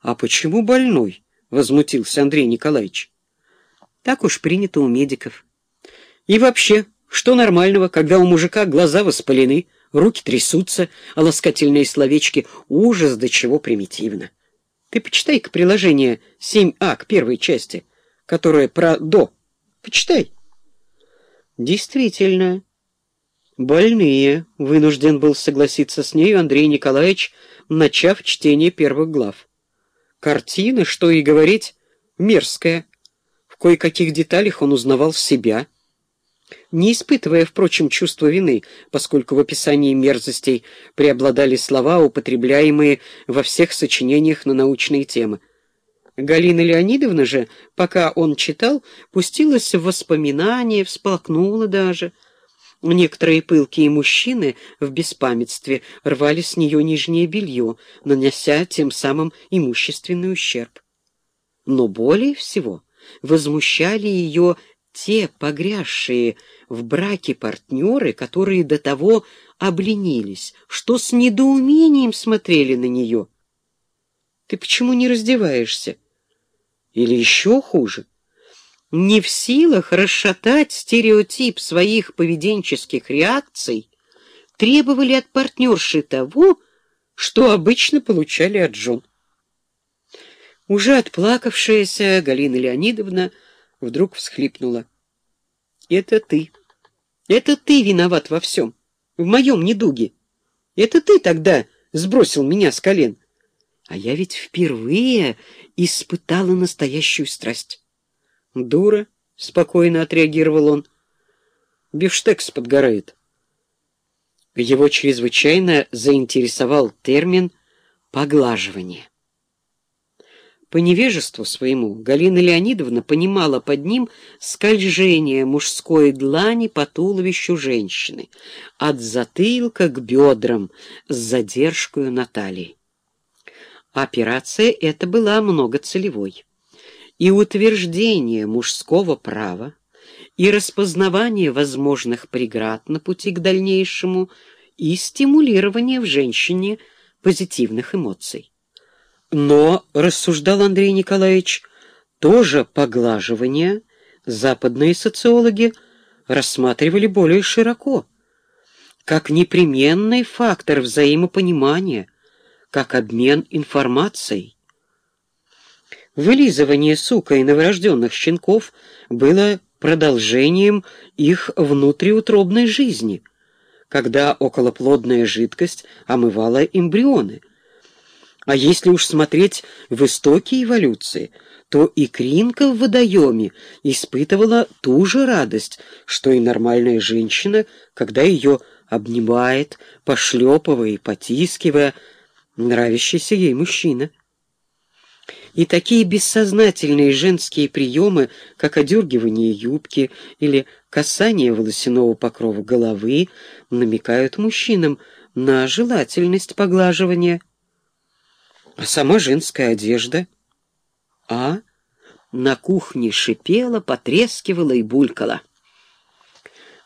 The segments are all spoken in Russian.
«А почему больной?» — возмутился Андрей Николаевич. «Так уж принято у медиков. И вообще, что нормального, когда у мужика глаза воспалены, руки трясутся, а ласкательные словечки — ужас до чего примитивно. Ты почитай-ка приложение 7А к первой части, которое про «до». Почитай». «Действительно, больные», — вынужден был согласиться с нею Андрей Николаевич, начав чтение первых глав. Картина, что и говорить, мерзкая. В кое-каких деталях он узнавал себя — не испытывая, впрочем, чувства вины, поскольку в описании мерзостей преобладали слова, употребляемые во всех сочинениях на научные темы. Галина Леонидовна же, пока он читал, пустилась в воспоминания, всполкнула даже. Некоторые пылкие мужчины в беспамятстве рвали с нее нижнее белье, нанося тем самым имущественный ущерб. Но более всего возмущали ее те погрязшие в браке партнеры, которые до того обленились, что с недоумением смотрели на нее. Ты почему не раздеваешься? Или еще хуже, не в силах расшатать стереотип своих поведенческих реакций, требовали от партнерши того, что обычно получали от жен. Уже отплакавшаяся Галина Леонидовна вдруг всхлипнула. «Это ты. Это ты виноват во всем. В моем недуге. Это ты тогда сбросил меня с колен. А я ведь впервые испытала настоящую страсть». «Дура», — спокойно отреагировал он. «Бифштекс подгорает». Его чрезвычайно заинтересовал термин «поглаживание». По невежеству своему Галина Леонидовна понимала под ним скольжение мужской длани по туловищу женщины, от затылка к бедрам с задержкой на талии. Операция эта была многоцелевой, и утверждение мужского права, и распознавание возможных преград на пути к дальнейшему, и стимулирование в женщине позитивных эмоций. Но, рассуждал Андрей Николаевич, тоже поглаживание западные социологи рассматривали более широко, как непременный фактор взаимопонимания, как обмен информацией. Вылизывание сукой новорожденных щенков было продолжением их внутриутробной жизни, когда околоплодная жидкость омывала эмбрионы – а если уж смотреть в истоки эволюции, то икринка в водоеме испытывала ту же радость, что и нормальная женщина, когда ее обнимает, пошлепывая и потискивая нравящийся ей мужчина. И такие бессознательные женские приемы, как одергивание юбки или касание волосяного покрова головы, намекают мужчинам на желательность поглаживания. А сама женская одежда? А? На кухне шипела, потрескивала и булькала.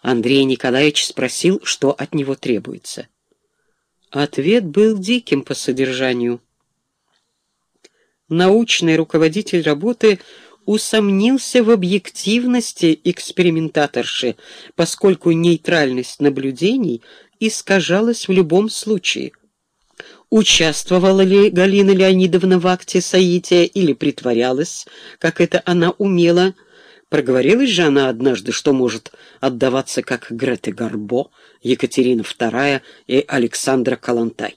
Андрей Николаевич спросил, что от него требуется. Ответ был диким по содержанию. Научный руководитель работы усомнился в объективности экспериментаторши, поскольку нейтральность наблюдений искажалась в любом случае — Участвовала ли Галина Леонидовна в акте соития или притворялась, как это она умела? Проговорилась же она однажды, что может отдаваться как Грета Гарбо, Екатерина II и Александра Калантай.